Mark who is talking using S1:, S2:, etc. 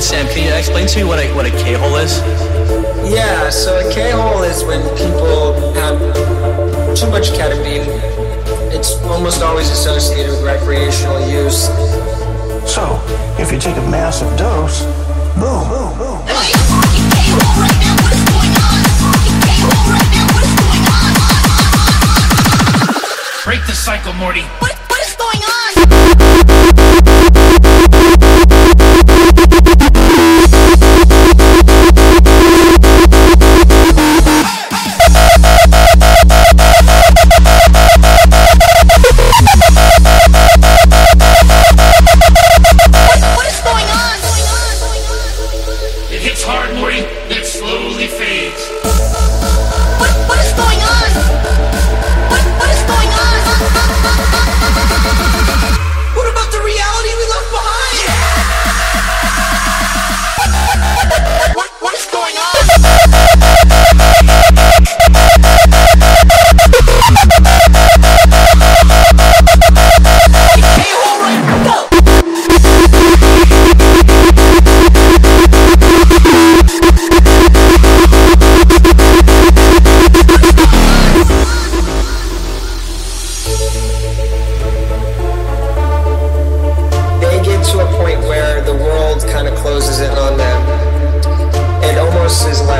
S1: Sam, can you explain to me what a what a K-hole is?
S2: Yeah, so a K-hole is when people have too much ketamine. It's almost always associated with recreational use.
S3: So, if you take a massive dose, boom, boom, boom.
S4: Break the cycle, Morty.
S5: What, what is going on?
S4: Slowly
S2: It